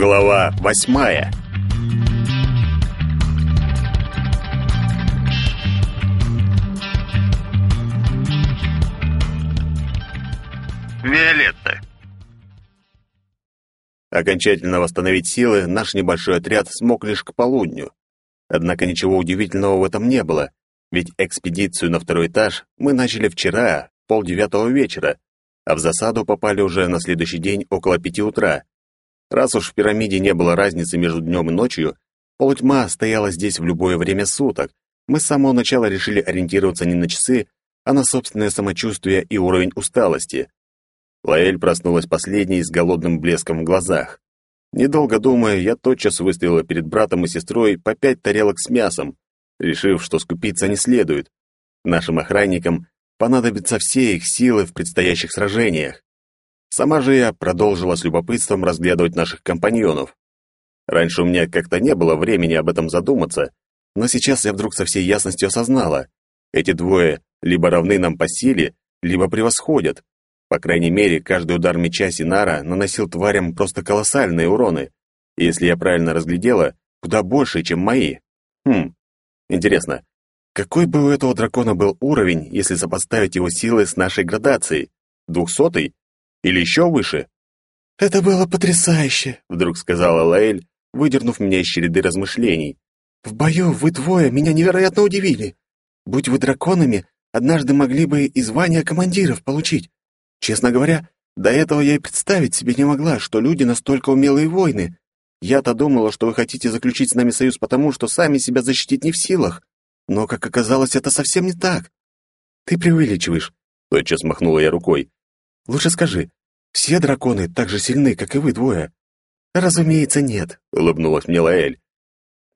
Глава восьмая Виолетта Окончательно восстановить силы наш небольшой отряд смог лишь к полудню. Однако ничего удивительного в этом не было, ведь экспедицию на второй этаж мы начали вчера, полдевятого вечера, а в засаду попали уже на следующий день около пяти утра. Раз уж в пирамиде не было разницы между днем и ночью, полутьма стояла здесь в любое время суток. Мы с самого начала решили ориентироваться не на часы, а на собственное самочувствие и уровень усталости. Лаэль проснулась последней с голодным блеском в глазах. Недолго думая, я тотчас выставила перед братом и сестрой по пять тарелок с мясом, решив, что скупиться не следует. Нашим охранникам понадобятся все их силы в предстоящих сражениях. Сама же я продолжила с любопытством разглядывать наших компаньонов. Раньше у меня как-то не было времени об этом задуматься, но сейчас я вдруг со всей ясностью осознала. Эти двое либо равны нам по силе, либо превосходят. По крайней мере, каждый удар меча Синара наносил тварям просто колоссальные уроны. И если я правильно разглядела, куда больше, чем мои. Хм, интересно, какой бы у этого дракона был уровень, если сопоставить его силы с нашей градацией? Двухсотый? Или еще выше? «Это было потрясающе», — вдруг сказала Лаэль, выдернув меня из череды размышлений. «В бою вы двое меня невероятно удивили. Будь вы драконами, однажды могли бы и звание командиров получить. Честно говоря, до этого я и представить себе не могла, что люди настолько умелые воины. Я-то думала, что вы хотите заключить с нами союз потому, что сами себя защитить не в силах. Но, как оказалось, это совсем не так. Ты преувеличиваешь. Тотчас махнула я рукой. Лучше скажи, все драконы так же сильны, как и вы двое? Разумеется, нет, улыбнулась мне Лаэль.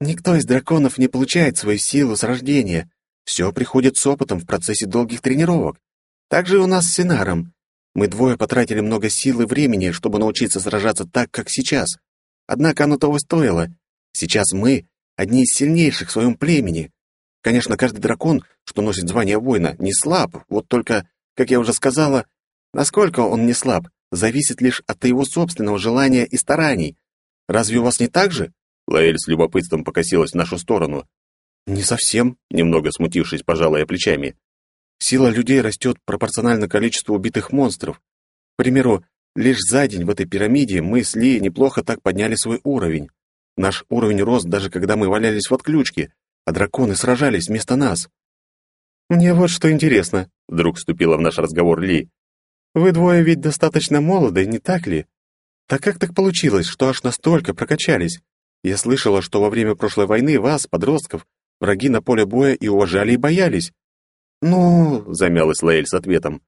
Никто из драконов не получает свою силу с рождения. Все приходит с опытом в процессе долгих тренировок. Так же и у нас с Синаром. Мы двое потратили много сил и времени, чтобы научиться сражаться так, как сейчас. Однако оно того стоило. Сейчас мы — одни из сильнейших в своем племени. Конечно, каждый дракон, что носит звание воина, не слаб, вот только, как я уже сказала, насколько он не слаб, зависит лишь от его собственного желания и стараний. Разве у вас не так же?» Лаэль с любопытством покосилась в нашу сторону. «Не совсем», — немного смутившись, пожала я плечами. Сила людей растет пропорционально количеству убитых монстров. К примеру, лишь за день в этой пирамиде мы с Ли неплохо так подняли свой уровень. Наш уровень рос даже когда мы валялись в отключке, а драконы сражались вместо нас. «Мне вот что интересно», — вдруг вступила в наш разговор Ли. «Вы двое ведь достаточно молоды, не так ли? Так как так получилось, что аж настолько прокачались? Я слышала, что во время прошлой войны вас, подростков, враги на поле боя и уважали, и боялись. «Ну...» — замялась Лейль с ответом.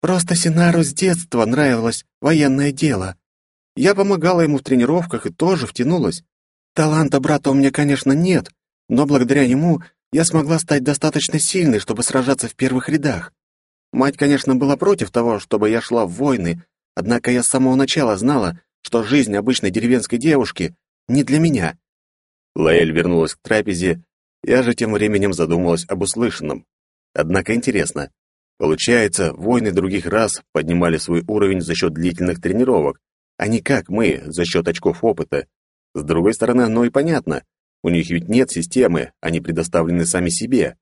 «Просто Синару с детства нравилось военное дело. Я помогала ему в тренировках и тоже втянулась. Таланта брата у меня, конечно, нет, но благодаря ему я смогла стать достаточно сильной, чтобы сражаться в первых рядах. Мать, конечно, была против того, чтобы я шла в войны, однако я с самого начала знала, что жизнь обычной деревенской девушки не для меня». Лаэль вернулась к трапезе, я же тем временем задумалась об услышанном. Однако интересно. Получается, воины других рас поднимали свой уровень за счет длительных тренировок, а не как мы, за счет очков опыта. С другой стороны, оно и понятно. У них ведь нет системы, они предоставлены сами себе.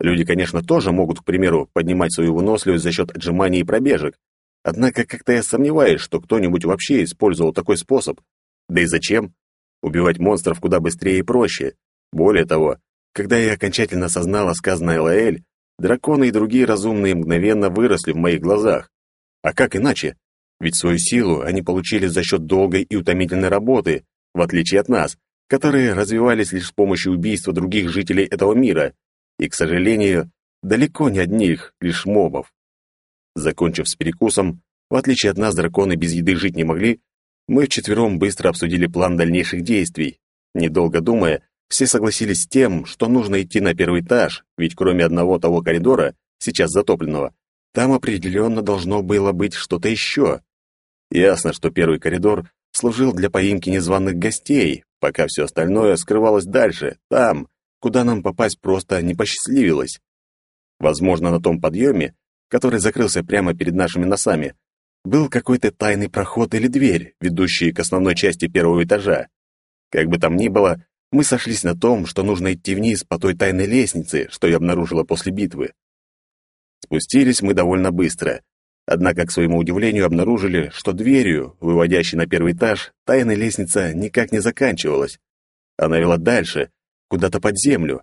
Люди, конечно, тоже могут, к примеру, поднимать свою выносливость за счет отжиманий и пробежек. Однако как-то я сомневаюсь, что кто-нибудь вообще использовал такой способ. Да и зачем? Убивать монстров куда быстрее и проще. Более того, когда я окончательно осознала сказанное Лаэль, Драконы и другие разумные мгновенно выросли в моих глазах. А как иначе? Ведь свою силу они получили за счет долгой и утомительной работы, в отличие от нас, которые развивались лишь с помощью убийства других жителей этого мира, и, к сожалению, далеко не одних, лишь мобов. Закончив с перекусом, в отличие от нас драконы без еды жить не могли, мы вчетвером быстро обсудили план дальнейших действий. Недолго думая, все согласились с тем, что нужно идти на первый этаж, ведь кроме одного того коридора, сейчас затопленного, там определенно должно было быть что-то еще. Ясно, что первый коридор служил для поимки незваных гостей, пока все остальное скрывалось дальше, там, куда нам попасть просто не посчастливилось. Возможно, на том подъеме, который закрылся прямо перед нашими носами, был какой-то тайный проход или дверь, ведущие к основной части первого этажа. Как бы там ни было, мы сошлись на том, что нужно идти вниз по той тайной лестнице, что я обнаружила после битвы. Спустились мы довольно быстро, однако, к своему удивлению, обнаружили, что дверью, выводящей на первый этаж, тайная лестница никак не заканчивалась. Она вела дальше, куда-то под землю.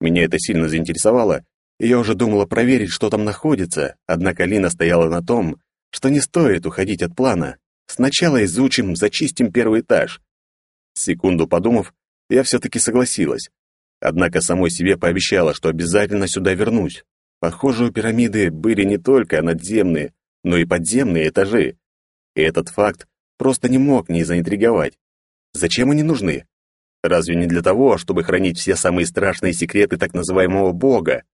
Меня это сильно заинтересовало, и я уже думала проверить, что там находится, однако Лина стояла на том, что не стоит уходить от плана. Сначала изучим, зачистим первый этаж. Секунду подумав, я все-таки согласилась. Однако самой себе пообещала, что обязательно сюда вернусь. Похоже, у пирамиды были не только надземные, но и подземные этажи. И этот факт просто не мог не заинтриговать. Зачем они нужны? Разве не для того, чтобы хранить все самые страшные секреты так называемого Бога?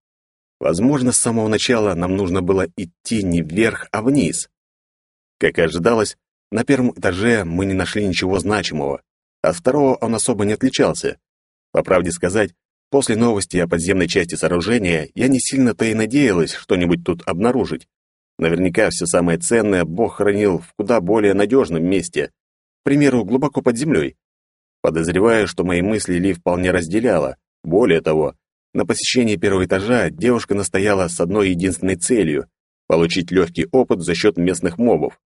Возможно, с самого начала нам нужно было идти не вверх, а вниз. Как и ожидалось, на первом этаже мы не нашли ничего значимого. От второго он особо не отличался. По правде сказать, после новости о подземной части сооружения я не сильно-то и надеялась что-нибудь тут обнаружить. Наверняка все самое ценное Бог хранил в куда более надежном месте, к примеру, глубоко под землей. Подозреваю, что мои мысли Ли вполне разделяла. Более того, на посещении первого этажа девушка настояла с одной единственной целью — получить легкий опыт за счет местных мобов.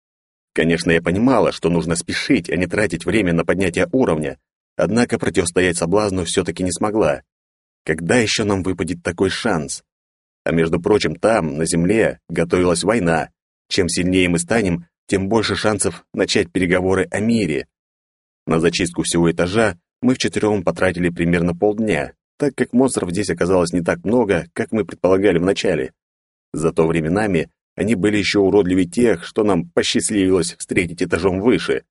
Конечно, я понимала, что нужно спешить, а не тратить время на поднятие уровня, однако противостоять соблазну все-таки не смогла. Когда еще нам выпадет такой шанс? А между прочим, там, на Земле, готовилась война. Чем сильнее мы станем, тем больше шансов начать переговоры о мире. На зачистку всего этажа мы вчетвером потратили примерно полдня, так как монстров здесь оказалось не так много, как мы предполагали вначале. Зато временами они были еще уродливее тех, что нам посчастливилось встретить этажом выше.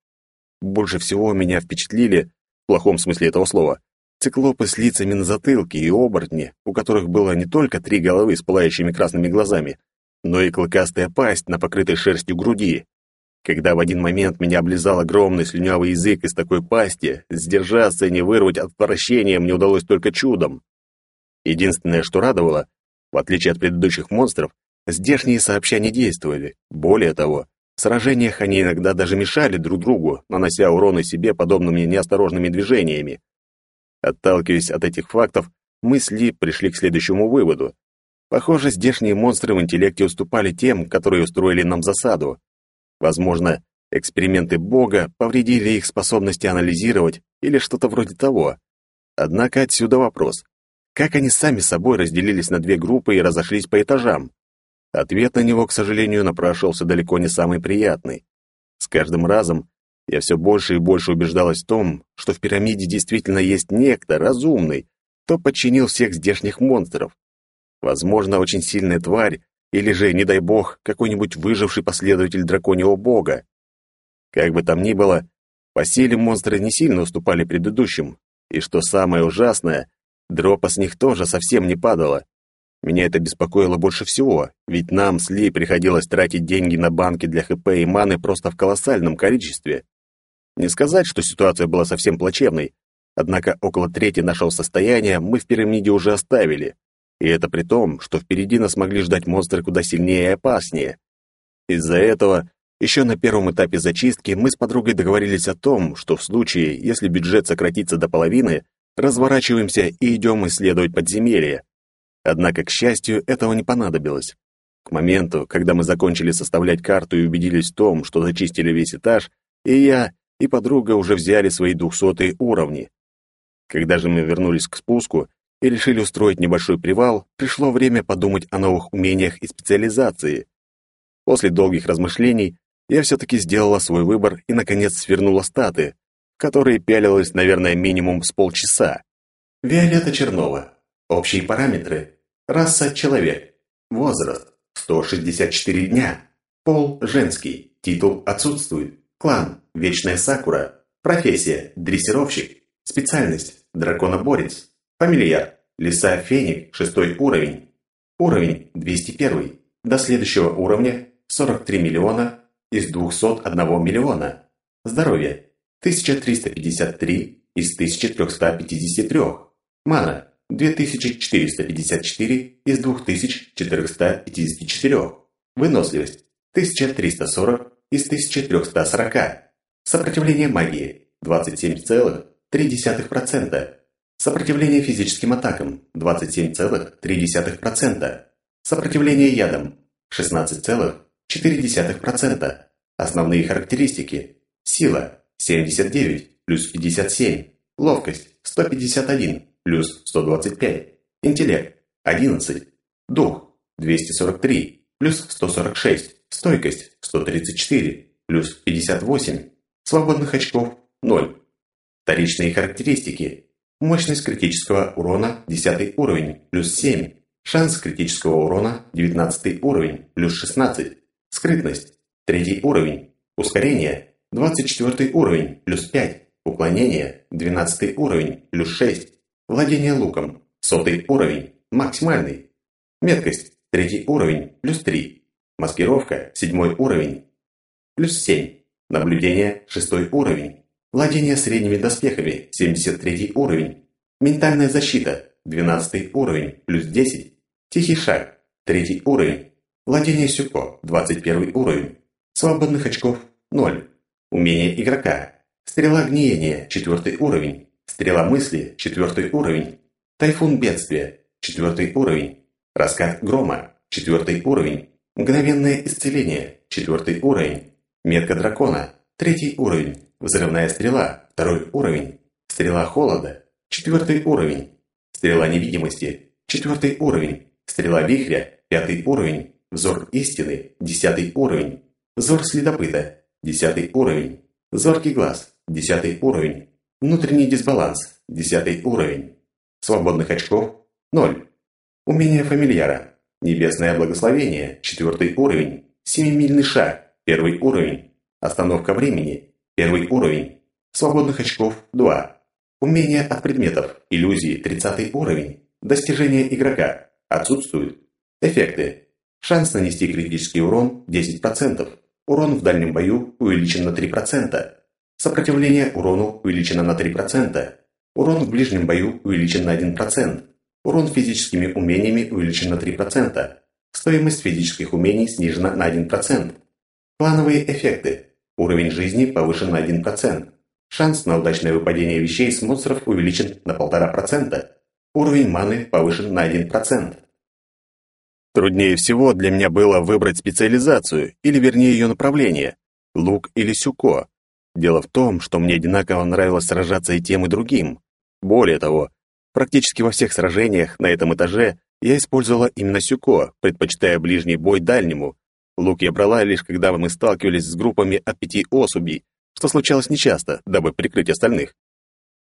Больше всего меня впечатлили, в плохом смысле этого слова, циклопы с лицами на затылке и оборотни, у которых было не только три головы с пылающими красными глазами, но и клыкастая пасть на покрытой шерстью груди. Когда в один момент меня облизал огромный слюнявый язык из такой пасти, сдержаться и не вырвать отвращения мне удалось только чудом. Единственное, что радовало, в отличие от предыдущих монстров, Здешние сообща не действовали. Более того, в сражениях они иногда даже мешали друг другу, нанося уроны себе подобными неосторожными движениями. Отталкиваясь от этих фактов, мы с Ли пришли к следующему выводу. Похоже, здешние монстры в интеллекте уступали тем, которые устроили нам засаду. Возможно, эксперименты Бога повредили их способности анализировать или что-то вроде того. Однако отсюда вопрос. Как они сами собой разделились на две группы и разошлись по этажам? Ответ на него, к сожалению, напрашивался далеко не самый приятный. С каждым разом я все больше и больше убеждалась в том, что в пирамиде действительно есть некто разумный, кто подчинил всех здешних монстров. Возможно, очень сильная тварь, или же, не дай бог, какой-нибудь выживший последователь драконьего бога. Как бы там ни было, по силе монстры не сильно уступали предыдущим, и что самое ужасное, дропа с них тоже совсем не падала. Меня это беспокоило больше всего, ведь нам с Ли приходилось тратить деньги на банки для ХП и маны просто в колоссальном количестве. Не сказать, что ситуация была совсем плачевной, однако около трети нашего состояния мы в пирамиде уже оставили. И это при том, что впереди нас могли ждать монстры куда сильнее и опаснее. Из-за этого еще на первом этапе зачистки мы с подругой договорились о том, что в случае, если бюджет сократится до половины, разворачиваемся и идем исследовать подземелье. Однако, к счастью, этого не понадобилось. К моменту, когда мы закончили составлять карту и убедились в том, что зачистили весь этаж, и я, и подруга уже взяли свои двухсотые уровни. Когда же мы вернулись к спуску и решили устроить небольшой привал, пришло время подумать о новых умениях и специализации. После долгих размышлений я все-таки сделала свой выбор и, наконец, свернула статы, которые пялилась, наверное, минимум с полчаса. Виолетта Чернова. Общие параметры Раса – человек. Возраст – 164 дня. Пол – женский. Титул отсутствует. Клан – Вечная Сакура. Профессия – дрессировщик. Специальность – драконоборец. Фамильяр – Лиса Феник, шестой уровень. Уровень – 201. До следующего уровня – 43 миллиона из 201 миллиона. Здоровье – 1353 из 1353. Мана 2454 из 2454. Выносливость 1340 из 1340. Сопротивление магии 27,3%. Сопротивление физическим атакам 27,3%. Сопротивление ядам 16,4%. Основные характеристики. Сила 79 плюс 57. Ловкость 151 плюс 125. Интеллект 11. Дух 243 плюс 146. Стойкость 134 плюс 58. Свободных очков 0. Вторичные характеристики. Мощность критического урона 10 уровень плюс 7. Шанс критического урона 19 уровень плюс 16. Скрытность 3 уровень. Ускорение 24 уровень плюс 5. Уклонение 12 уровень плюс 6. Владение луком 100 уровень максимальный. Меткость 3 уровень плюс 3. Маскировка 7 уровень плюс 7. Наблюдение – шестой уровень. Владение средними доспехами – 73 уровень. Ментальная защита – 12 уровень, плюс 10. Тихий шаг – 3 уровень. Владение Сюко – 21 уровень. Свободных очков – 0. Умение игрока. Стрела гниения – 4 уровень. Стрела мысли – 4 уровень. Тайфун бедствия – 4 уровень. Раскат грома – 4 уровень. Мгновенное исцеление – 4 уровень. Метка дракона. Третий уровень. Взрывная стрела. Второй уровень. Стрела холода. Четвертый уровень. Стрела невидимости. Четвертый уровень. Стрела вихря. Пятый уровень. Взор истины. Десятый уровень. Взор следопыта. Десятый уровень. Зоркий глаз. Десятый уровень. Внутренний дисбаланс. Десятый уровень. Свободных очков. Ноль. Умение фамильяра. Небесное благословение. Четвертый уровень. Семимильный шаг. Первый уровень. Остановка времени. Первый уровень. Свободных очков 2. Умения от предметов. Иллюзии 30 уровень. Достижения игрока. Отсутствуют. Эффекты. Шанс нанести критический урон 10%. Урон в дальнем бою увеличен на 3%. Сопротивление урону увеличено на 3%. Урон в ближнем бою увеличен на 1%. Урон физическими умениями увеличен на 3%. Стоимость физических умений снижена на 1%. Плановые эффекты. Уровень жизни повышен на 1%. Шанс на удачное выпадение вещей с монстров увеличен на 1,5%. Уровень маны повышен на 1%. Труднее всего для меня было выбрать специализацию, или вернее ее направление – лук или сюко. Дело в том, что мне одинаково нравилось сражаться и тем, и другим. Более того, практически во всех сражениях на этом этаже я использовала именно сюко, предпочитая ближний бой дальнему, Лук я брала лишь когда мы сталкивались с группами от пяти особей, что случалось нечасто, дабы прикрыть остальных.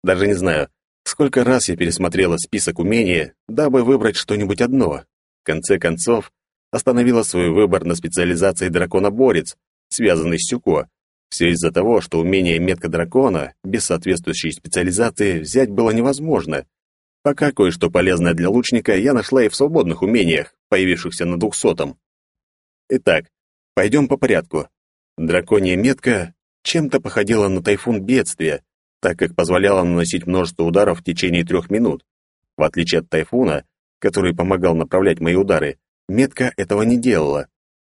Даже не знаю, сколько раз я пересмотрела список умения, дабы выбрать что-нибудь одно. В конце концов, остановила свой выбор на специализации дракона-борец, связанный с Сюко. Все из-за того, что умение метка дракона без соответствующей специализации взять было невозможно. Пока кое-что полезное для лучника я нашла и в свободных умениях, появившихся на двухсотом. Итак, пойдем по порядку. Драконья метка чем-то походила на тайфун бедствия, так как позволяла наносить множество ударов в течение трех минут. В отличие от тайфуна, который помогал направлять мои удары, метка этого не делала.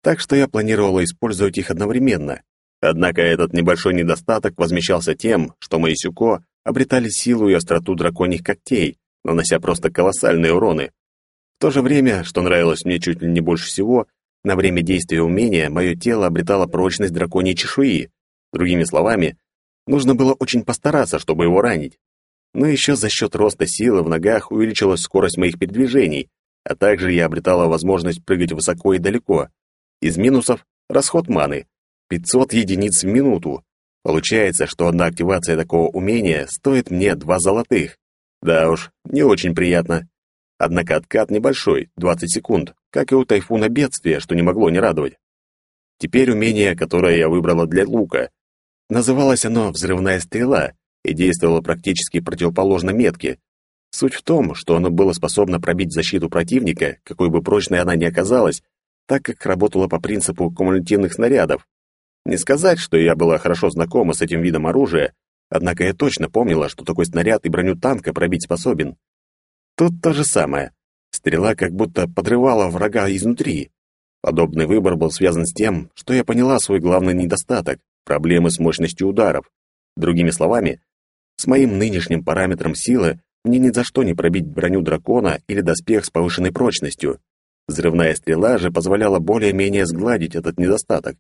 Так что я планировала использовать их одновременно. Однако этот небольшой недостаток возмещался тем, что мои сюко обретали силу и остроту драконьих когтей, нанося просто колоссальные уроны. В то же время, что нравилось мне чуть ли не больше всего, на время действия умения мое тело обретало прочность драконьей чешуи. Другими словами, нужно было очень постараться, чтобы его ранить. Но еще за счет роста силы в ногах увеличилась скорость моих передвижений, а также я обретала возможность прыгать высоко и далеко. Из минусов – расход маны. 500 единиц в минуту. Получается, что одна активация такого умения стоит мне два золотых. Да уж, не очень приятно. Однако откат небольшой, 20 секунд, как и у тайфуна бедствия, что не могло не радовать. Теперь умение, которое я выбрала для лука. Называлось оно «Взрывная стрела» и действовало практически противоположно метке. Суть в том, что оно было способно пробить защиту противника, какой бы прочной она ни оказалась, так как работало по принципу кумулятивных снарядов. Не сказать, что я была хорошо знакома с этим видом оружия, однако я точно помнила, что такой снаряд и броню танка пробить способен. Тут то же самое. Стрела как будто подрывала врага изнутри. Подобный выбор был связан с тем, что я поняла свой главный недостаток — проблемы с мощностью ударов. Другими словами, с моим нынешним параметром силы мне ни за что не пробить броню дракона или доспех с повышенной прочностью. Взрывная стрела же позволяла более-менее сгладить этот недостаток.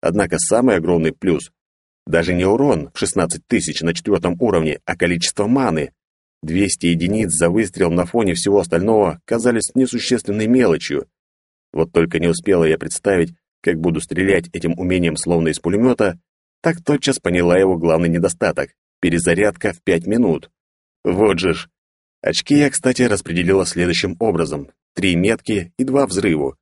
Однако самый огромный плюс — даже не урон в 16 тысяч на четвертом уровне, а количество маны. 200 единиц за выстрел на фоне всего остального казались несущественной мелочью. Вот только не успела я представить, как буду стрелять этим умением словно из пулемета, так тотчас поняла его главный недостаток — перезарядка в 5 минут. Вот же ж. Очки я, кстати, распределила следующим образом. Три метки и два взрыву.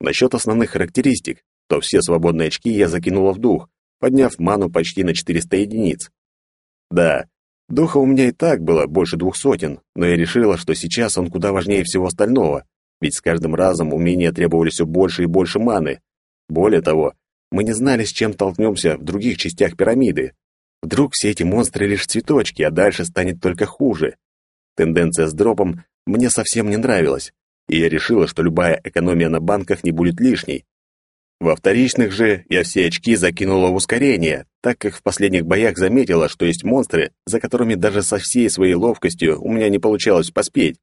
Насчет основных характеристик, то все свободные очки я закинула в дух, подняв ману почти на 400 единиц. Да, духа у меня и так было больше двух сотен, но я решила, что сейчас он куда важнее всего остального, ведь с каждым разом умения требовали все больше и больше маны. Более того, мы не знали, с чем толкнемся в других частях пирамиды. Вдруг все эти монстры лишь цветочки, а дальше станет только хуже. Тенденция с дропом мне совсем не нравилась, и я решила, что любая экономия на банках не будет лишней. Во вторичных же я все очки закинула в ускорение, так как в последних боях заметила, что есть монстры, за которыми даже со всей своей ловкостью у меня не получалось поспеть.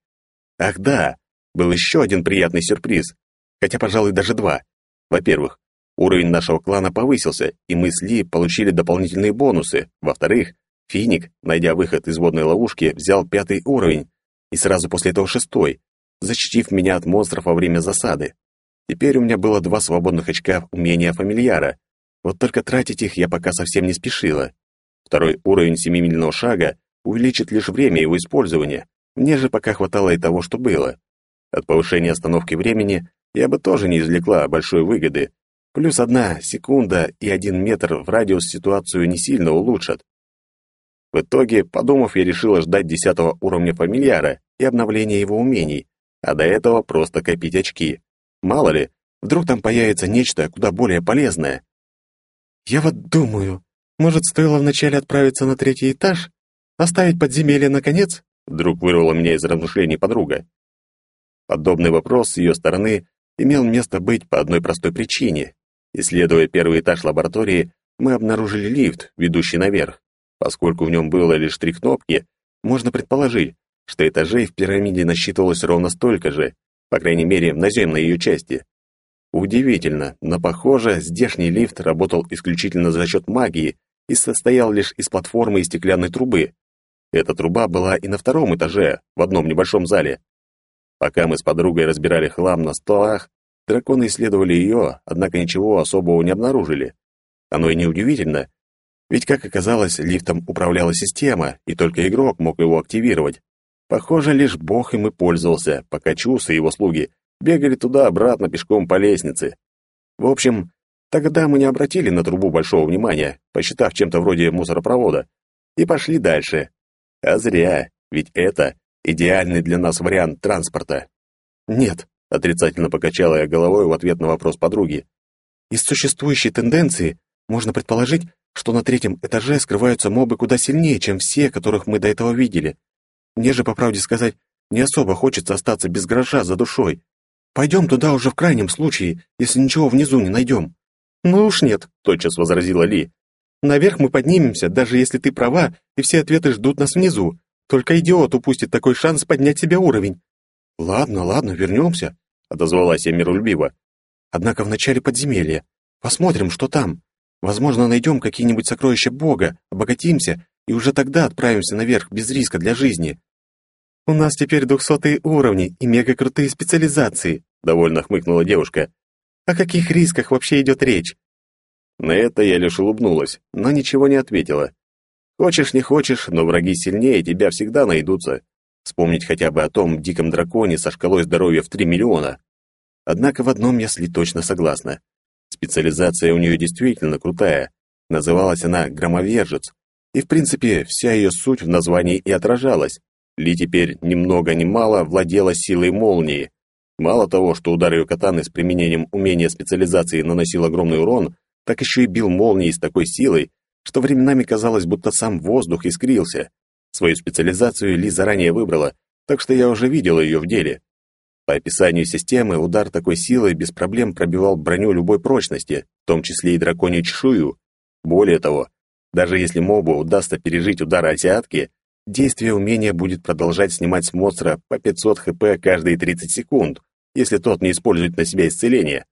Ах да, был еще один приятный сюрприз, хотя, пожалуй, даже два. Во-первых, Уровень нашего клана повысился, и мы с Ли получили дополнительные бонусы. Во-вторых, Финик, найдя выход из водной ловушки, взял пятый уровень, и сразу после этого шестой, защитив меня от монстров во время засады. Теперь у меня было два свободных очка умения фамильяра. Вот только тратить их я пока совсем не спешила. Второй уровень семимильного шага увеличит лишь время его использования. Мне же пока хватало и того, что было. От повышения остановки времени я бы тоже не извлекла большой выгоды, Плюс одна секунда и один метр в радиус ситуацию не сильно улучшат. В итоге, подумав, я решила ждать десятого уровня фамильяра и обновления его умений, а до этого просто копить очки. Мало ли, вдруг там появится нечто куда более полезное. Я вот думаю, может, стоило вначале отправиться на третий этаж, оставить подземелье наконец? Вдруг вырвала меня из размышлений подруга. Подобный вопрос с ее стороны имел место быть по одной простой причине. Исследуя первый этаж лаборатории, мы обнаружили лифт, ведущий наверх. Поскольку в нем было лишь три кнопки, можно предположить, что этажей в пирамиде насчитывалось ровно столько же, по крайней мере, в наземной ее части. Удивительно, но, похоже, здешний лифт работал исключительно за счет магии и состоял лишь из платформы и стеклянной трубы. Эта труба была и на втором этаже, в одном небольшом зале. Пока мы с подругой разбирали хлам на столах, Драконы исследовали ее, однако ничего особого не обнаружили. Оно и неудивительно, ведь, как оказалось, лифтом управляла система, и только игрок мог его активировать. Похоже, лишь бог им и пользовался, пока Чус и его слуги бегали туда-обратно пешком по лестнице. В общем, тогда мы не обратили на трубу большого внимания, посчитав чем-то вроде мусоропровода, и пошли дальше. А зря, ведь это идеальный для нас вариант транспорта. Нет, Отрицательно покачала я головой в ответ на вопрос подруги. Из существующей тенденции можно предположить, что на третьем этаже скрываются мобы куда сильнее, чем все, которых мы до этого видели. Мне же, по правде сказать, не особо хочется остаться без гроша за душой. Пойдем туда уже в крайнем случае, если ничего внизу не найдем. Ну уж нет, тотчас возразила Ли. Наверх мы поднимемся, даже если ты права, и все ответы ждут нас внизу. Только идиот упустит такой шанс поднять себе уровень. Ладно, ладно, вернемся отозвалась я миролюбиво. Однако в начале подземелья. Посмотрим, что там. Возможно, найдем какие-нибудь сокровища Бога, обогатимся и уже тогда отправимся наверх без риска для жизни. У нас теперь двухсотые уровни и мега-крутые специализации, довольно хмыкнула девушка. О каких рисках вообще идет речь? На это я лишь улыбнулась, но ничего не ответила. Хочешь, не хочешь, но враги сильнее тебя всегда найдутся. Вспомнить хотя бы о том диком драконе со шкалой здоровья в 3 миллиона. Однако в одном я с Ли точно согласна. Специализация у нее действительно крутая. Называлась она «Громовержец». И, в принципе, вся ее суть в названии и отражалась. Ли теперь ни много ни мало владела силой молнии. Мало того, что удар ее катаны с применением умения специализации наносил огромный урон, так еще и бил молнией с такой силой, что временами казалось, будто сам воздух искрился. Свою специализацию Ли заранее выбрала, так что я уже видел ее в деле. По описанию системы, удар такой силы без проблем пробивал броню любой прочности, в том числе и драконью чешую. Более того, даже если мобу удастся пережить удар азиатки, действие умения будет продолжать снимать с монстра по 500 хп каждые 30 секунд, если тот не использует на себя исцеление.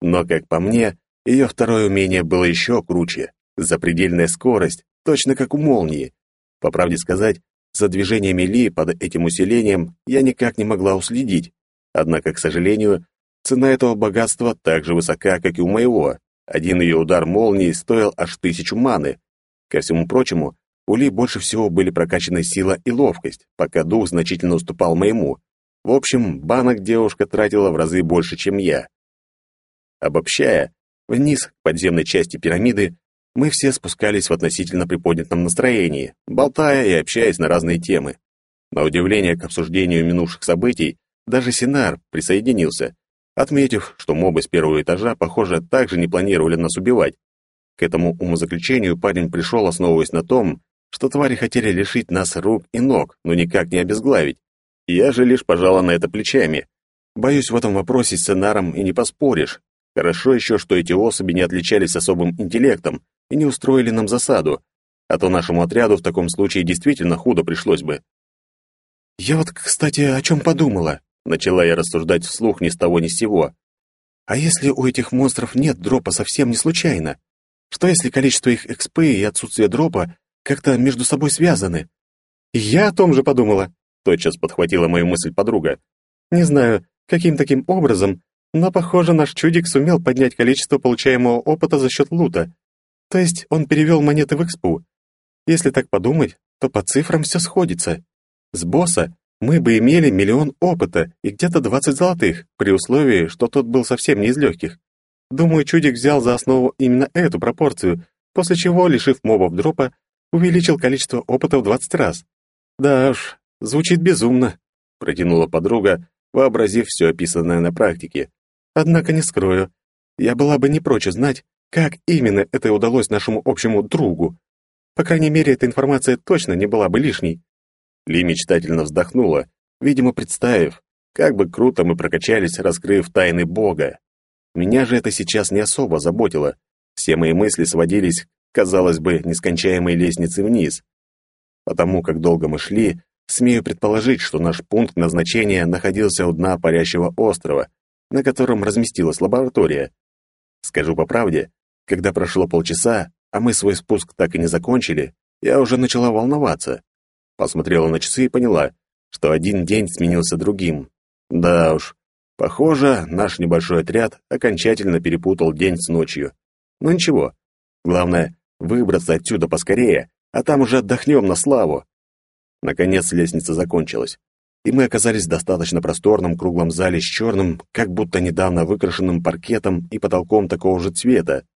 Но, как по мне, ее второе умение было еще круче. Запредельная скорость, точно как у молнии. По правде сказать, за движениями Ли под этим усилением я никак не могла уследить. Однако, к сожалению, цена этого богатства так же высока, как и у моего. Один ее удар молнии стоил аж тысячу маны. Ко всему прочему, у Ли больше всего были прокачаны сила и ловкость, пока дух значительно уступал моему. В общем, банок девушка тратила в разы больше, чем я. Обобщая, вниз к подземной части пирамиды мы все спускались в относительно приподнятом настроении, болтая и общаясь на разные темы. На удивление к обсуждению минувших событий, даже Синар присоединился, отметив, что мобы с первого этажа, похоже, также не планировали нас убивать. К этому умозаключению парень пришел, основываясь на том, что твари хотели лишить нас рук и ног, но никак не обезглавить. Я же лишь пожала на это плечами. Боюсь, в этом вопросе с сценаром и не поспоришь. Хорошо еще, что эти особи не отличались особым интеллектом и не устроили нам засаду, а то нашему отряду в таком случае действительно худо пришлось бы. «Я вот, кстати, о чем подумала», — начала я рассуждать вслух ни с того ни с сего. «А если у этих монстров нет дропа совсем не случайно? Что если количество их экспы и отсутствие дропа как-то между собой связаны?» «Я о том же подумала», — тотчас подхватила мою мысль подруга. «Не знаю, каким таким образом, но, похоже, наш чудик сумел поднять количество получаемого опыта за счет лута. То есть он перевел монеты в экспу. Если так подумать, то по цифрам все сходится. С босса мы бы имели миллион опыта и где-то 20 золотых, при условии, что тот был совсем не из легких. Думаю, чудик взял за основу именно эту пропорцию, после чего, лишив мобов дропа, увеличил количество опыта в 20 раз. Да уж, звучит безумно, протянула подруга, вообразив все описанное на практике. Однако не скрою, я была бы не прочь узнать, как именно это удалось нашему общему другу. По крайней мере, эта информация точно не была бы лишней. Ли мечтательно вздохнула, видимо, представив, как бы круто мы прокачались, раскрыв тайны Бога. Меня же это сейчас не особо заботило. Все мои мысли сводились, казалось бы, нескончаемой лестнице вниз. Потому как долго мы шли, смею предположить, что наш пункт назначения находился у дна парящего острова, на котором разместилась лаборатория. Скажу по правде, когда прошло полчаса, а мы свой спуск так и не закончили, я уже начала волноваться. Посмотрела на часы и поняла, что один день сменился другим. Да уж, похоже, наш небольшой отряд окончательно перепутал день с ночью. Но ничего, главное — выбраться отсюда поскорее, а там уже отдохнем на славу. Наконец лестница закончилась и мы оказались в достаточно просторном круглом зале с черным, как будто недавно выкрашенным паркетом и потолком такого же цвета.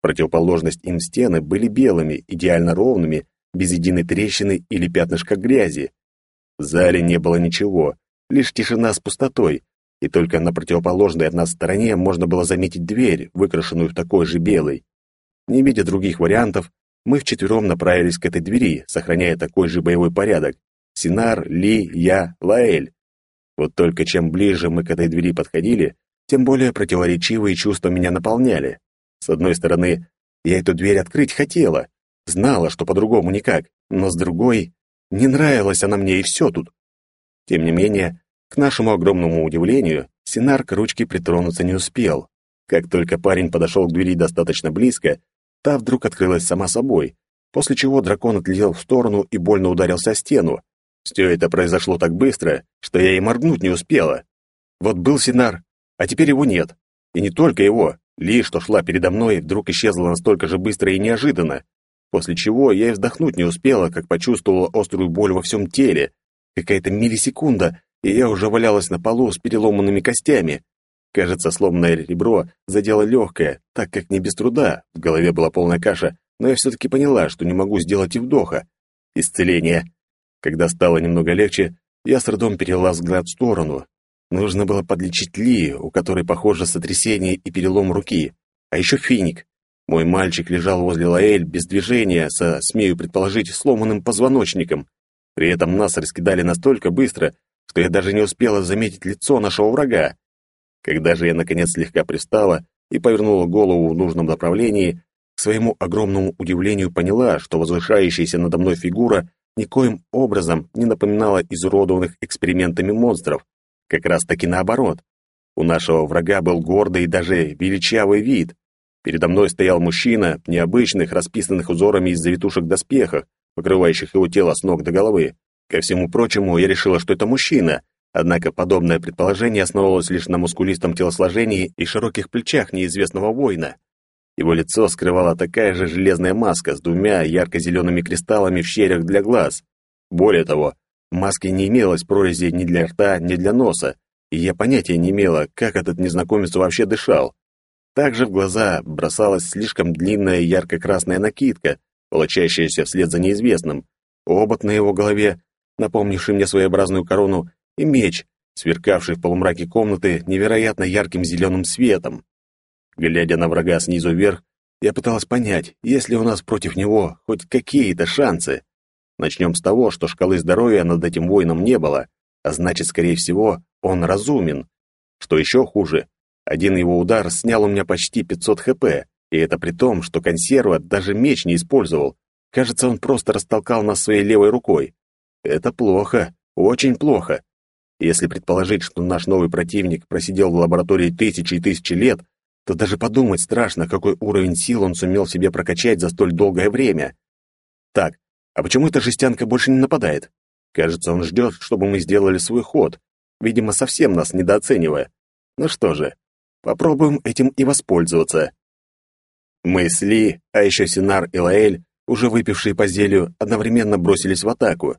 Противоположность им стены были белыми, идеально ровными, без единой трещины или пятнышка грязи. В зале не было ничего, лишь тишина с пустотой, и только на противоположной от нас стороне можно было заметить дверь, выкрашенную в такой же белый. Не видя других вариантов, мы вчетвером направились к этой двери, сохраняя такой же боевой порядок. Синар, Ли, я, Лаэль. Вот только чем ближе мы к этой двери подходили, тем более противоречивые чувства меня наполняли. С одной стороны, я эту дверь открыть хотела, знала, что по-другому никак, но с другой, не нравилась она мне и все тут. Тем не менее, к нашему огромному удивлению, Синар к ручке притронуться не успел. Как только парень подошел к двери достаточно близко, та вдруг открылась сама собой, после чего дракон отлетел в сторону и больно ударился о стену, все это произошло так быстро, что я и моргнуть не успела. Вот был Синар, а теперь его нет. И не только его. Ли, что шла передо мной, вдруг исчезла настолько же быстро и неожиданно. После чего я и вздохнуть не успела, как почувствовала острую боль во всем теле. Какая-то миллисекунда, и я уже валялась на полу с переломанными костями. Кажется, сломанное ребро задело легкое, так как не без труда. В голове была полная каша, но я все-таки поняла, что не могу сделать и вдоха. Исцеление. Когда стало немного легче, я с трудом перевела взгляд в сторону. Нужно было подлечить Ли, у которой, похоже, сотрясение и перелом руки. А еще финик. Мой мальчик лежал возле Лаэль без движения, со, смею предположить, сломанным позвоночником. При этом нас раскидали настолько быстро, что я даже не успела заметить лицо нашего врага. Когда же я, наконец, слегка пристала и повернула голову в нужном направлении, к своему огромному удивлению поняла, что возвышающаяся надо мной фигура никоим образом не напоминала изуродованных экспериментами монстров. Как раз-таки наоборот. У нашего врага был гордый и даже величавый вид. Передо мной стоял мужчина в необычных, расписанных узорами из завитушек доспехах, покрывающих его тело с ног до головы. Ко всему прочему, я решила, что это мужчина, однако подобное предположение основывалось лишь на мускулистом телосложении и широких плечах неизвестного воина. Его лицо скрывала такая же железная маска с двумя ярко-зелеными кристаллами в щелях для глаз. Более того, в маске не имелось прорези ни для рта, ни для носа, и я понятия не имела, как этот незнакомец вообще дышал. Также в глаза бросалась слишком длинная ярко-красная накидка, волочащаяся вслед за неизвестным, обод на его голове напомнивший мне своеобразную корону, и меч, сверкавший в полумраке комнаты невероятно ярким зеленым светом. Глядя на врага снизу вверх, я пыталась понять, есть ли у нас против него хоть какие-то шансы. Начнем с того, что шкалы здоровья над этим воином не было, а значит, скорее всего, он разумен. Что еще хуже, один его удар снял у меня почти 500 хп, и это при том, что консерва даже меч не использовал. Кажется, он просто растолкал нас своей левой рукой. Это плохо, очень плохо. Если предположить, что наш новый противник просидел в лаборатории тысячи и тысячи лет, то даже подумать страшно, какой уровень сил он сумел себе прокачать за столь долгое время. Так, а почему эта жестянка больше не нападает? Кажется, он ждет, чтобы мы сделали свой ход, видимо, совсем нас недооценивая. Ну что же, попробуем этим и воспользоваться. Мы с Ли, а еще Синар и Лаэль, уже выпившие по зелью, одновременно бросились в атаку.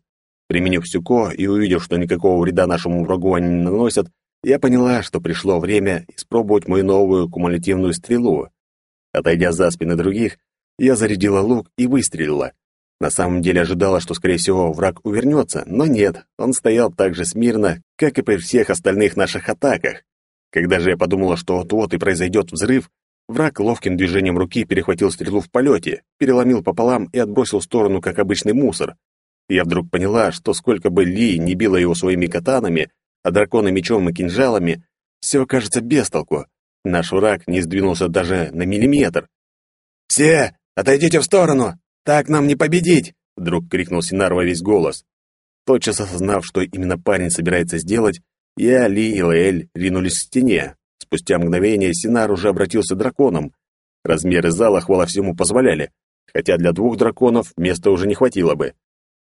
Применив сюко и увидев, что никакого вреда нашему врагу они не наносят, я поняла, что пришло время испробовать мою новую кумулятивную стрелу. Отойдя за спины других, я зарядила лук и выстрелила. На самом деле ожидала, что, скорее всего, враг увернется, но нет, он стоял так же смирно, как и при всех остальных наших атаках. Когда же я подумала, что вот-вот и произойдет взрыв, враг ловким движением руки перехватил стрелу в полете, переломил пополам и отбросил в сторону, как обычный мусор. Я вдруг поняла, что сколько бы Ли не била его своими катанами, а драконы мечом и кинжалами, все кажется без толку. Наш враг не сдвинулся даже на миллиметр. «Все, отойдите в сторону! Так нам не победить!» Вдруг крикнул Синар во весь голос. Тотчас осознав, что именно парень собирается сделать, я, Ли и Лаэль ринулись к стене. Спустя мгновение Синар уже обратился драконом. Размеры зала, хвала всему, позволяли, хотя для двух драконов места уже не хватило бы.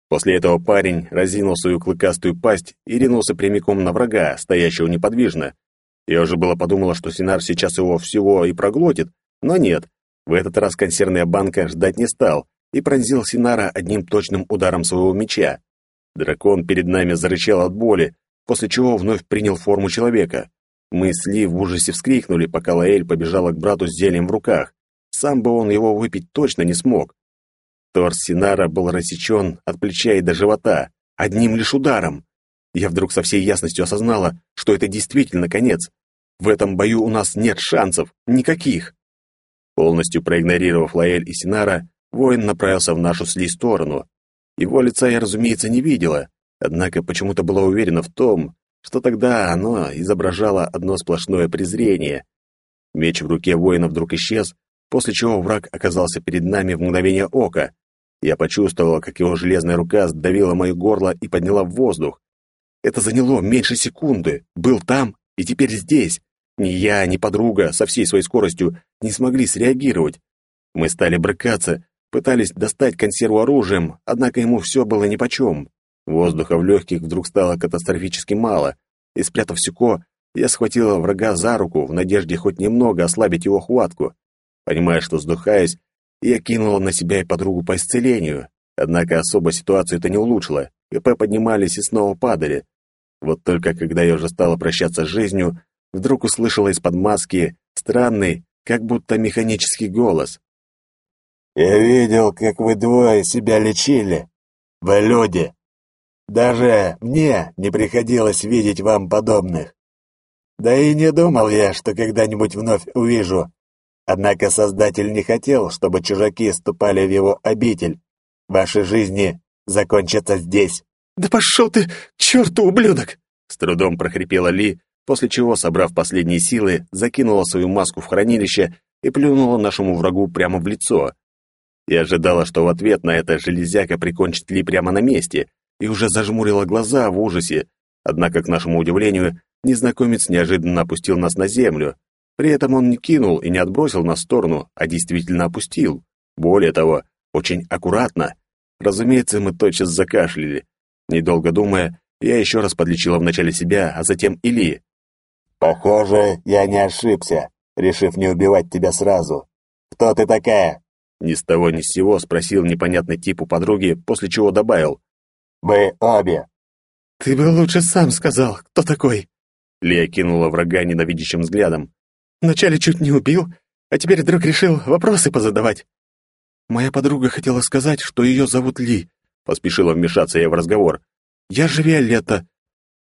После этого парень разинул свою клыкастую пасть и ринулся прямиком на врага, стоящего неподвижно. Я уже было подумала, что Синар сейчас его всего и проглотит, но нет. В этот раз консервная банка ждать не стал и пронзил Синара одним точным ударом своего меча. Дракон перед нами зарычал от боли, после чего вновь принял форму человека. Мы с Ли в ужасе вскрикнули, пока Лаэль побежала к брату с зельем в руках. Сам бы он его выпить точно не смог. Торс Синара был рассечен от плеча и до живота, одним лишь ударом. Я вдруг со всей ясностью осознала, что это действительно конец. В этом бою у нас нет шансов, никаких. Полностью проигнорировав Лаэль и Синара, воин направился в нашу сли сторону. Его лица я, разумеется, не видела, однако почему-то была уверена в том, что тогда оно изображало одно сплошное презрение. Меч в руке воина вдруг исчез, после чего враг оказался перед нами в мгновение ока. Я почувствовала, как его железная рука сдавила мое горло и подняла в воздух. Это заняло меньше секунды. Был там и теперь здесь. Ни я, ни подруга со всей своей скоростью не смогли среагировать. Мы стали брыкаться, пытались достать консерву оружием, однако ему все было нипочем. Воздуха в легких вдруг стало катастрофически мало, и, спрятав сюко, я схватила врага за руку в надежде хоть немного ослабить его хватку. Понимая, что сдухаюсь, я кинула на себя и подругу по исцелению, однако особо ситуацию это не улучшило. КП поднимались и снова падали. Вот только когда я уже стала прощаться с жизнью, вдруг услышала из-под маски странный, как будто механический голос. «Я видел, как вы двое себя лечили. Вы люди. Даже мне не приходилось видеть вам подобных. Да и не думал я, что когда-нибудь вновь увижу. Однако Создатель не хотел, чтобы чужаки ступали в его обитель. Ваши жизни закончатся здесь. «Да пошел ты к черту, ублюдок!» с трудом прохрипела Ли, после чего, собрав последние силы, закинула свою маску в хранилище и плюнула нашему врагу прямо в лицо. Я ожидала, что в ответ на это железяка прикончит Ли прямо на месте, и уже зажмурила глаза в ужасе. Однако, к нашему удивлению, незнакомец неожиданно опустил нас на землю. При этом он не кинул и не отбросил нас в сторону, а действительно опустил. Более того, очень аккуратно. Разумеется, мы тотчас закашляли. Недолго думая, я еще раз подлечила вначале себя, а затем Или. «Похоже, я не ошибся, решив не убивать тебя сразу. Кто ты такая?» Ни с того ни с сего спросил непонятный тип у подруги, после чего добавил. «Вы обе». «Ты бы лучше сам сказал, кто такой?» Лия кинула врага ненавидящим взглядом. «Вначале чуть не убил, а теперь вдруг решил вопросы позадавать». «Моя подруга хотела сказать, что ее зовут Ли», — поспешила вмешаться я в разговор. «Я же Виолетта».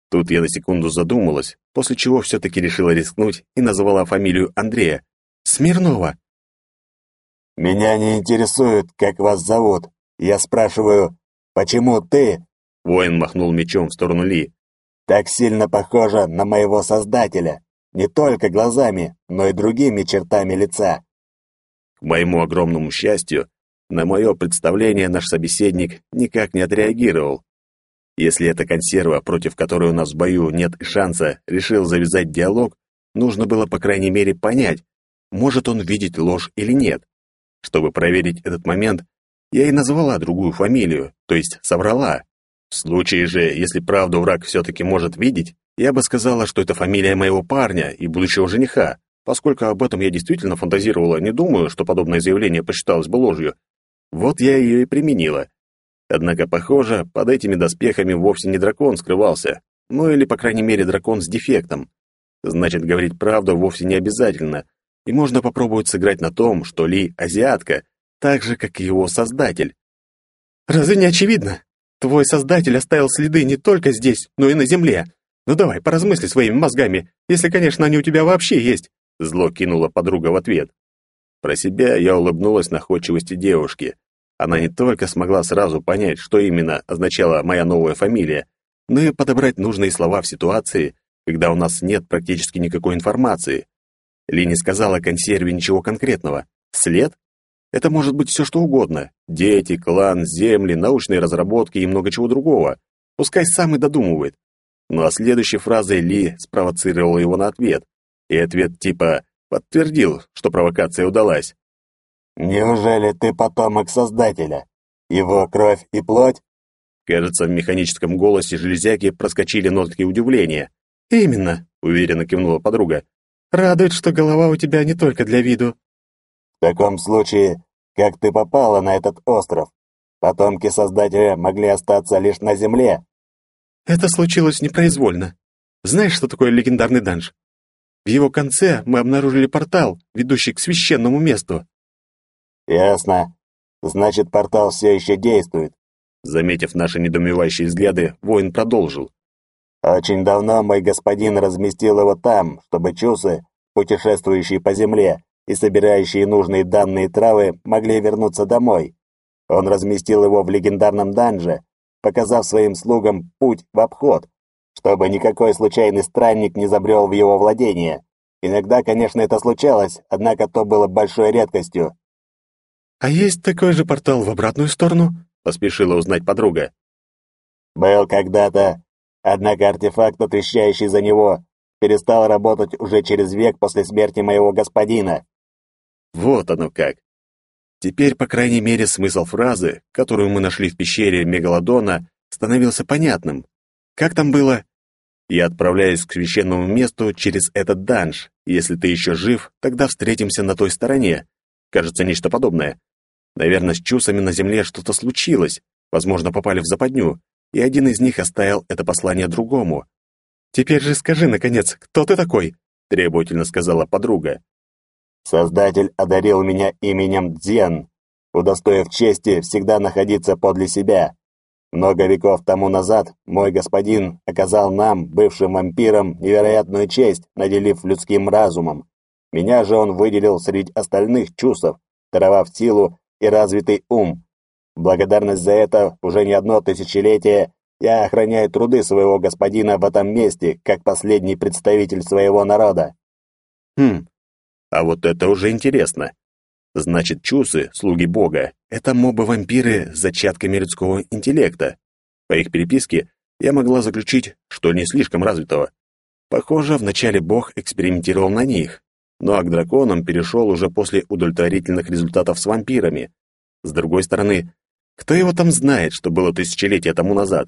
Тут я на секунду задумалась, после чего все-таки решила рискнуть и назвала фамилию Андрея. «Смирнова». «Меня не интересует, как вас зовут. Я спрашиваю, почему ты...» Воин махнул мечом в сторону Ли. «Так сильно похожа на моего создателя. Не только глазами, но и другими чертами лица». К моему огромному счастью, на мое представление наш собеседник никак не отреагировал. Если эта консерва, против которой у нас в бою нет шанса, решил завязать диалог, нужно было, по крайней мере, понять, может он видеть ложь или нет. Чтобы проверить этот момент, я и назвала другую фамилию, то есть соврала. В случае же, если правду враг все-таки может видеть, я бы сказала, что это фамилия моего парня и будущего жениха. Поскольку об этом я действительно фантазировала, не думаю, что подобное заявление посчиталось бы ложью. Вот я ее и применила. Однако, похоже, под этими доспехами вовсе не дракон скрывался. Ну или, по крайней мере, дракон с дефектом. Значит, говорить правду вовсе не обязательно, и можно попробовать сыграть на том, что Ли — азиатка, так же, как и его создатель. «Разве не очевидно? Твой создатель оставил следы не только здесь, но и на земле. Ну давай, поразмысли своими мозгами, если, конечно, они у тебя вообще есть», — зло кинула подруга в ответ. Про себя я улыбнулась находчивости девушки. Она не только смогла сразу понять, что именно означала моя новая фамилия, но и подобрать нужные слова в ситуации, когда у нас нет практически никакой информации. Ли не сказала консерве ничего конкретного. След? Это может быть все что угодно. Дети, клан, земли, научные разработки и много чего другого. Пускай сам и додумывает. Ну а следующей фразой Ли спровоцировала его на ответ. И ответ типа подтвердил, что провокация удалась. «Неужели ты потомок Создателя? Его кровь и плоть?» Кажется, в механическом голосе железяки проскочили нотки удивления. «Именно», — уверенно кивнула подруга. Радует, что голова у тебя не только для виду. В таком случае, как ты попала на этот остров? Потомки Создателя могли остаться лишь на Земле. Это случилось непроизвольно. Знаешь, что такое легендарный данж? В его конце мы обнаружили портал, ведущий к священному месту. Ясно. Значит, портал все еще действует. Заметив наши недоумевающие взгляды, воин продолжил. Очень давно мой господин разместил его там, чтобы чусы, путешествующие по земле и собирающие нужные данные травы, могли вернуться домой. Он разместил его в легендарном данже, показав своим слугам путь в обход, чтобы никакой случайный странник не забрел в его владение. Иногда, конечно, это случалось, однако то было большой редкостью. «А есть такой же портал в обратную сторону?» — поспешила узнать подруга. «Был когда-то, Однако артефакт, отвечающий за него, перестал работать уже через век после смерти моего господина. Вот оно как. Теперь, по крайней мере, смысл фразы, которую мы нашли в пещере Мегалодона, становился понятным. Как там было? Я отправляюсь к священному месту через этот данж. Если ты еще жив, тогда встретимся на той стороне. Кажется, нечто подобное. Наверное, с чусами на земле что-то случилось. Возможно, попали в западню и один из них оставил это послание другому. «Теперь же скажи, наконец, кто ты такой?» — требовательно сказала подруга. «Создатель одарил меня именем Дзен, удостоив чести всегда находиться подле себя. Много веков тому назад мой господин оказал нам, бывшим вампирам, невероятную честь, наделив людским разумом. Меня же он выделил среди остальных чувств, даровав силу и развитый ум, благодарность за это уже не одно тысячелетие Я охраняю труды своего господина в этом месте, как последний представитель своего народа. Хм, а вот это уже интересно. Значит, чусы, слуги бога, это мобы-вампиры с зачатками людского интеллекта. По их переписке я могла заключить, что не слишком развитого. Похоже, вначале бог экспериментировал на них, но а к драконам перешел уже после удовлетворительных результатов с вампирами. С другой стороны, кто его там знает, что было тысячелетия тому назад?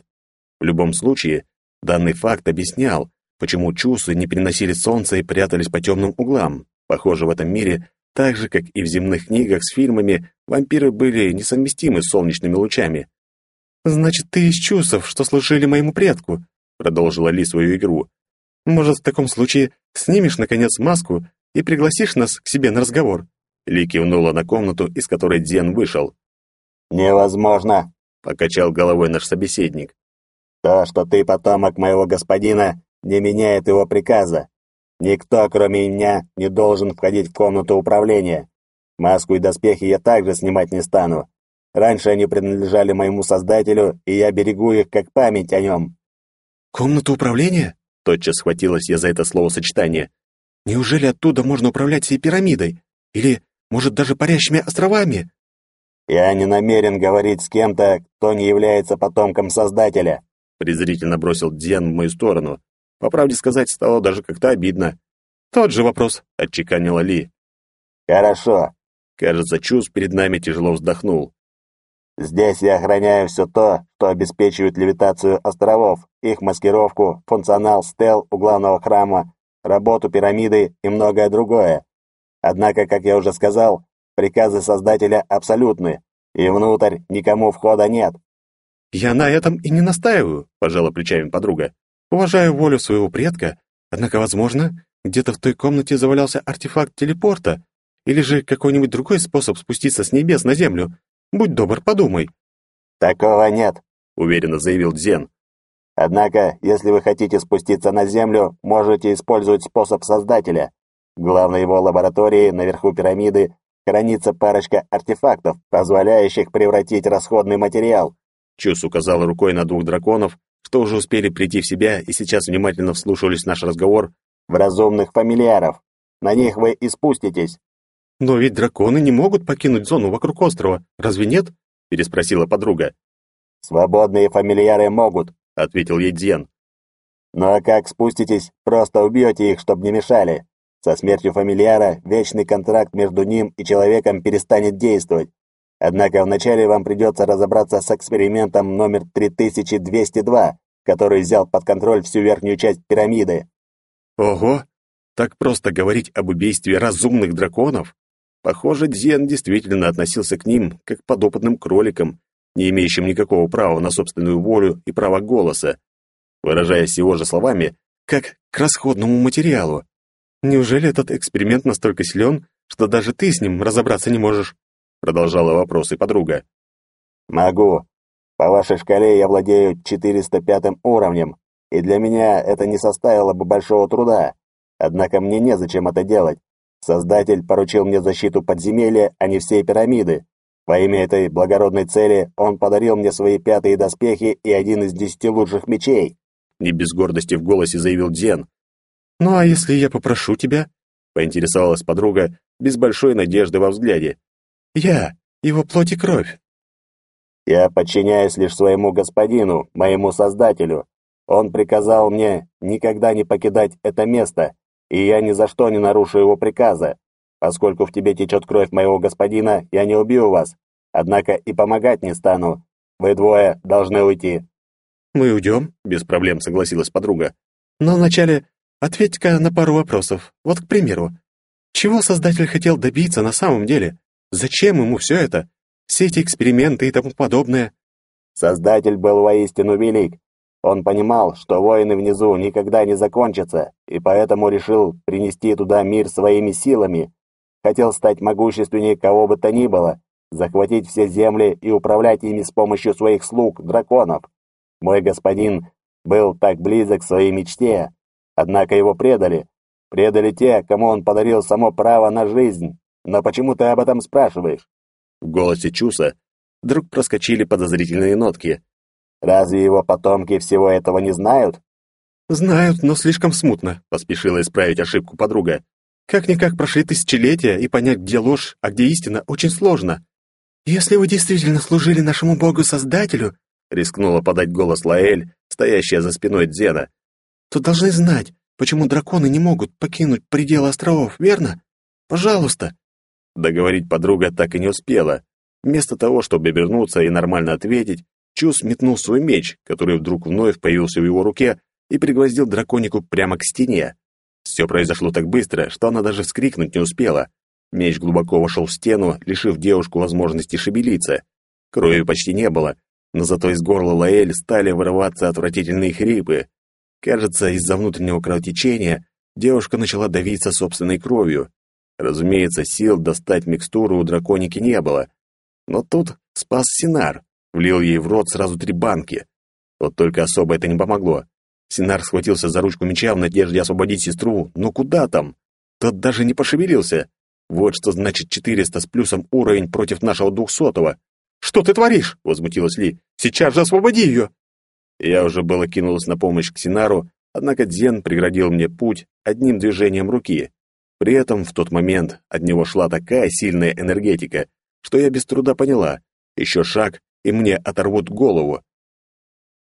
В любом случае, данный факт объяснял, почему чусы не приносили солнца и прятались по темным углам. Похоже, в этом мире так же, как и в земных книгах с фильмами, вампиры были несовместимы с солнечными лучами. «Значит, ты из чусов, что служили моему предку», — продолжила Ли свою игру. «Может, в таком случае снимешь, наконец, маску и пригласишь нас к себе на разговор?» Ли кивнула на комнату, из которой Дзен вышел. «Невозможно», — покачал головой наш собеседник. «То, что ты потомок моего господина, не меняет его приказа. Никто, кроме меня, не должен входить в комнату управления. Маску и доспехи я также снимать не стану. Раньше они принадлежали моему создателю, и я берегу их как память о нем». «Комнату управления?» Тотчас схватилась я за это словосочетание. «Неужели оттуда можно управлять всей пирамидой? Или, может, даже парящими островами?» «Я не намерен говорить с кем-то, кто не является потомком Создателя», презрительно бросил Дзен в мою сторону. По правде сказать, стало даже как-то обидно. «Тот же вопрос», — отчеканила Ли. «Хорошо». Кажется, Чуз перед нами тяжело вздохнул. «Здесь я охраняю все то, что обеспечивает левитацию островов, их маскировку, функционал стел у главного храма, работу пирамиды и многое другое. Однако, как я уже сказал, приказы Создателя абсолютны, и внутрь никому входа нет». «Я на этом и не настаиваю», — пожала плечами подруга. Уважаю волю своего предка, однако, возможно, где-то в той комнате завалялся артефакт телепорта или же какой-нибудь другой способ спуститься с небес на землю. Будь добр, подумай». «Такого нет», — уверенно заявил Дзен. «Однако, если вы хотите спуститься на землю, можете использовать способ Создателя. В главной его лаборатории наверху пирамиды хранится парочка артефактов, позволяющих превратить расходный материал». Чус указал рукой на двух драконов, что уже успели прийти в себя и сейчас внимательно вслушивались в наш разговор, в разумных фамильяров. На них вы и спуститесь. Но ведь драконы не могут покинуть зону вокруг острова, разве нет? переспросила подруга. Свободные фамильяры могут, ответил ей Дзен. Ну а как спуститесь, просто убьете их, чтобы не мешали. Со смертью фамильяра вечный контракт между ним и человеком перестанет действовать. Однако вначале вам придется разобраться с экспериментом номер 3202, который взял под контроль всю верхнюю часть пирамиды. Ого! Так просто говорить об убийстве разумных драконов? Похоже, Дзен действительно относился к ним как к подопытным кроликам, не имеющим никакого права на собственную волю и право голоса. Выражаясь его же словами, как к расходному материалу. Неужели этот эксперимент настолько силен, что даже ты с ним разобраться не можешь? Продолжала вопросы подруга. Могу. По вашей шкале я владею 405 уровнем, и для меня это не составило бы большого труда. Однако мне незачем это делать. Создатель поручил мне защиту подземелья, а не всей пирамиды. Во имя этой благородной цели он подарил мне свои пятые доспехи и один из десяти лучших мечей. Не без гордости в голосе заявил Дзен. «Ну а если я попрошу тебя?» — поинтересовалась подруга без большой надежды во взгляде. Я, его плоть и кровь. Я подчиняюсь лишь своему господину, моему создателю. Он приказал мне никогда не покидать это место, и я ни за что не нарушу его приказа. Поскольку в тебе течет кровь моего господина, я не убью вас. Однако и помогать не стану. Вы двое должны уйти. Мы уйдем, без проблем согласилась подруга. Но вначале ответь-ка на пару вопросов. Вот, к примеру, чего создатель хотел добиться на самом деле? Зачем ему все это? Все эти эксперименты и тому подобное? Создатель был воистину велик. Он понимал, что войны внизу никогда не закончатся, и поэтому решил принести туда мир своими силами. Хотел стать могущественнее кого бы то ни было, захватить все земли и управлять ими с помощью своих слуг, драконов. Мой господин был так близок к своей мечте, однако его предали. Предали те, кому он подарил само право на жизнь. Но почему ты об этом спрашиваешь?» В голосе Чуса вдруг проскочили подозрительные нотки. Разве его потомки всего этого не знают? Знают, но слишком смутно, поспешила исправить ошибку подруга. Как-никак прошли тысячелетия, и понять, где ложь, а где истина, очень сложно. Если вы действительно служили нашему богу-создателю, рискнула подать голос Лаэль, стоящая за спиной Дзена, то должны знать, почему драконы не могут покинуть пределы островов, верно? Пожалуйста. Договорить подруга так и не успела. Вместо того, чтобы обернуться и нормально ответить, Чус метнул свой меч, который вдруг вновь появился в его руке и пригвоздил драконику прямо к стене. Все произошло так быстро, что она даже вскрикнуть не успела. Меч глубоко вошел в стену, лишив девушку возможности шевелиться. Крови почти не было, но зато из горла Лаэль стали вырываться отвратительные хрипы. Кажется, из-за внутреннего кровотечения девушка начала давиться собственной кровью. Разумеется, сил достать микстуру у драконики не было. Но тут спас Синар, влил ей в рот сразу три банки. Вот только особо это не помогло. Синар схватился за ручку меча в надежде освободить сестру, но куда там? Тот даже не пошевелился. Вот что значит 400 с плюсом уровень против нашего двухсотого. «Что ты творишь?» — возмутилась Ли. «Сейчас же освободи ее!» Я уже было кинулась на помощь к Синару, однако Дзен преградил мне путь одним движением руки. При этом в тот момент от него шла такая сильная энергетика, что я без труда поняла. Еще шаг, и мне оторвут голову.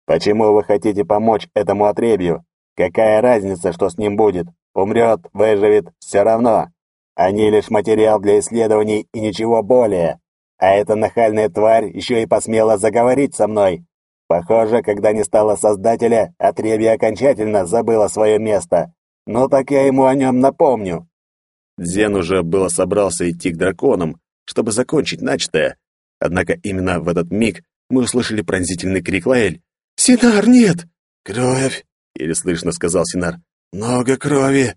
«Почему вы хотите помочь этому отребью? Какая разница, что с ним будет? Умрет, выживет, все равно. Они лишь материал для исследований и ничего более. А эта нахальная тварь еще и посмела заговорить со мной. Похоже, когда не стало создателя, отребье окончательно забыло свое место. Но так я ему о нем напомню. Зен уже было собрался идти к драконам, чтобы закончить начатое. Однако именно в этот миг мы услышали пронзительный крик Лаэль. «Синар, нет!» «Кровь!» — еле слышно сказал Синар. «Много крови!»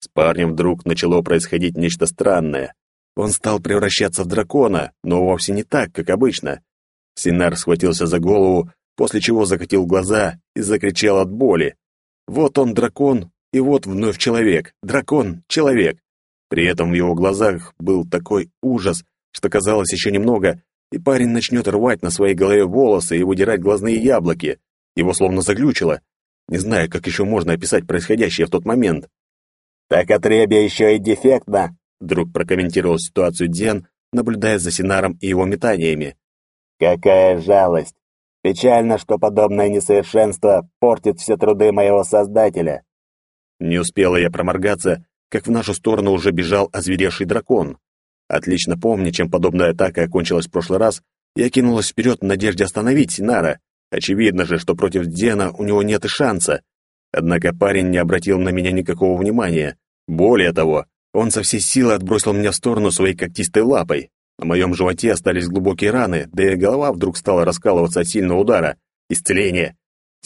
С парнем вдруг начало происходить нечто странное. Он стал превращаться в дракона, но вовсе не так, как обычно. Синар схватился за голову, после чего закатил глаза и закричал от боли. Вот он дракон, и вот вновь человек. Дракон, человек. При этом в его глазах был такой ужас, что казалось еще немного, и парень начнет рвать на своей голове волосы и выдирать глазные яблоки. Его словно заглючило. Не знаю, как еще можно описать происходящее в тот момент. «Так отребье еще и дефектно», — вдруг прокомментировал ситуацию Ден, наблюдая за Синаром и его метаниями. «Какая жалость! Печально, что подобное несовершенство портит все труды моего создателя». Не успела я проморгаться, как в нашу сторону уже бежал озверевший дракон. Отлично помня, чем подобная атака окончилась в прошлый раз, я кинулась вперед в надежде остановить Синара. Очевидно же, что против Дена у него нет и шанса. Однако парень не обратил на меня никакого внимания. Более того, он со всей силы отбросил меня в сторону своей когтистой лапой. На моем животе остались глубокие раны, да и голова вдруг стала раскалываться от сильного удара. Исцеление.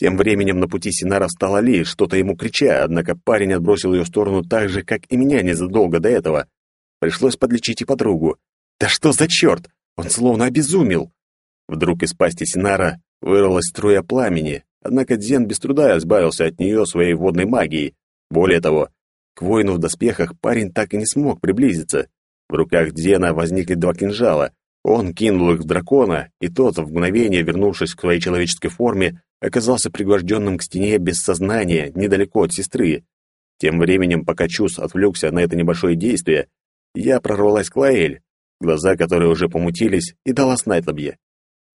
Тем временем на пути Синара встала Ли, что-то ему крича, однако парень отбросил ее в сторону так же, как и меня незадолго до этого. Пришлось подлечить и подругу. Да что за черт? Он словно обезумел. Вдруг из пасти Синара вырвалась струя пламени, однако Дзен без труда избавился от нее своей водной магией. Более того, к воину в доспехах парень так и не смог приблизиться. В руках Дзена возникли два кинжала. Он кинул их в дракона, и тот, в мгновение вернувшись к своей человеческой форме, оказался пригвожденным к стене без сознания, недалеко от сестры. Тем временем, пока Чус отвлекся на это небольшое действие, я прорвалась к Лаэль, глаза которой уже помутились, и дала снайтлобье.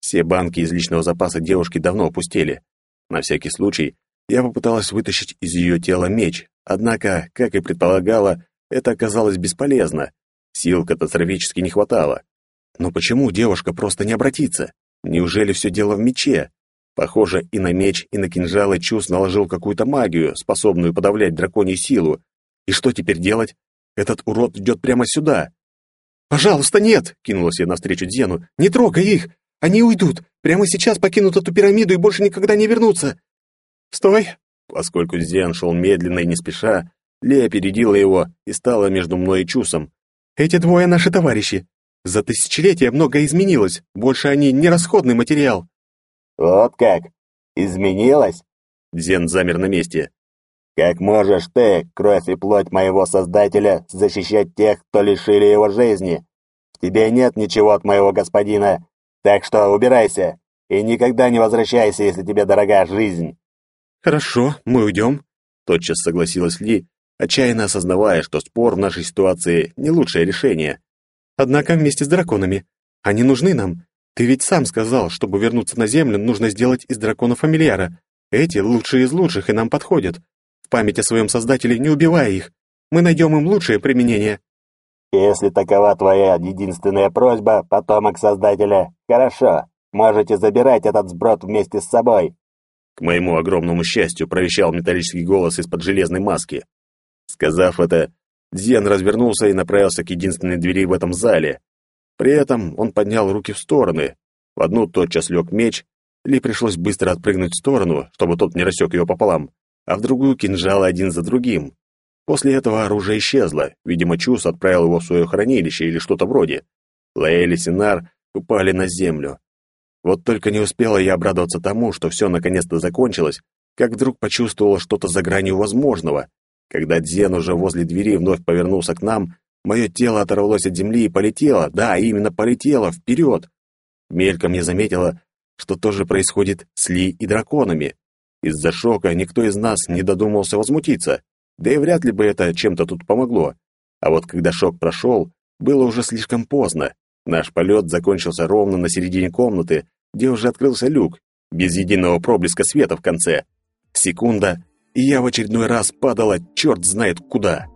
Все банки из личного запаса девушки давно опустели. На всякий случай я попыталась вытащить из ее тела меч, однако, как и предполагала, это оказалось бесполезно. Сил катастрофически не хватало. Но почему девушка просто не обратится? Неужели все дело в мече? Похоже, и на меч, и на кинжалы Чус наложил какую-то магию, способную подавлять драконью силу. И что теперь делать? Этот урод идет прямо сюда. «Пожалуйста, нет!» — кинулась я навстречу Дзену. «Не трогай их! Они уйдут! Прямо сейчас покинут эту пирамиду и больше никогда не вернутся!» «Стой!» Поскольку Дзен шел медленно и не спеша, Лея опередила его и стала между мной и Чусом. «Эти двое наши товарищи. За тысячелетия многое изменилось. Больше они не расходный материал». «Вот как? Изменилось?» Дзен замер на месте. Как можешь ты, кровь и плоть моего Создателя, защищать тех, кто лишили его жизни? В тебе нет ничего от моего господина, так что убирайся. и никогда не возвращайся, если тебе дорога жизнь». «Хорошо, мы уйдем», — тотчас согласилась Ли, отчаянно осознавая, что спор в нашей ситуации не лучшее решение. «Однако вместе с драконами. Они нужны нам. Ты ведь сам сказал, чтобы вернуться на Землю, нужно сделать из дракона фамильяра. Эти лучшие из лучших и нам подходят. В память о своем создателе не убивая их. Мы найдем им лучшее применение». «Если такова твоя единственная просьба, потомок Создателя, хорошо, можете забирать этот сброд вместе с собой». К моему огромному счастью провещал металлический голос из-под железной маски. Сказав это, Дзен развернулся и направился к единственной двери в этом зале. При этом он поднял руки в стороны. В одну тотчас лег меч, Ли пришлось быстро отпрыгнуть в сторону, чтобы тот не рассек его пополам, а в другую кинжалы один за другим. После этого оружие исчезло. Видимо, Чус отправил его в свое хранилище или что-то вроде. Лаэль и Синар упали на землю. Вот только не успела я обрадоваться тому, что все наконец-то закончилось, как вдруг почувствовала что-то за гранью возможного. Когда Дзен уже возле двери вновь повернулся к нам, мое тело оторвалось от земли и полетело, да, именно полетело, вперед. Мельком я заметила, что тоже происходит с Ли и драконами. Из-за шока никто из нас не додумался возмутиться. Да и вряд ли бы это чем-то тут помогло. А вот когда шок прошел, было уже слишком поздно. Наш полет закончился ровно на середине комнаты, где уже открылся люк, без единого проблеска света в конце. Секунда, и я в очередной раз падала черт знает куда.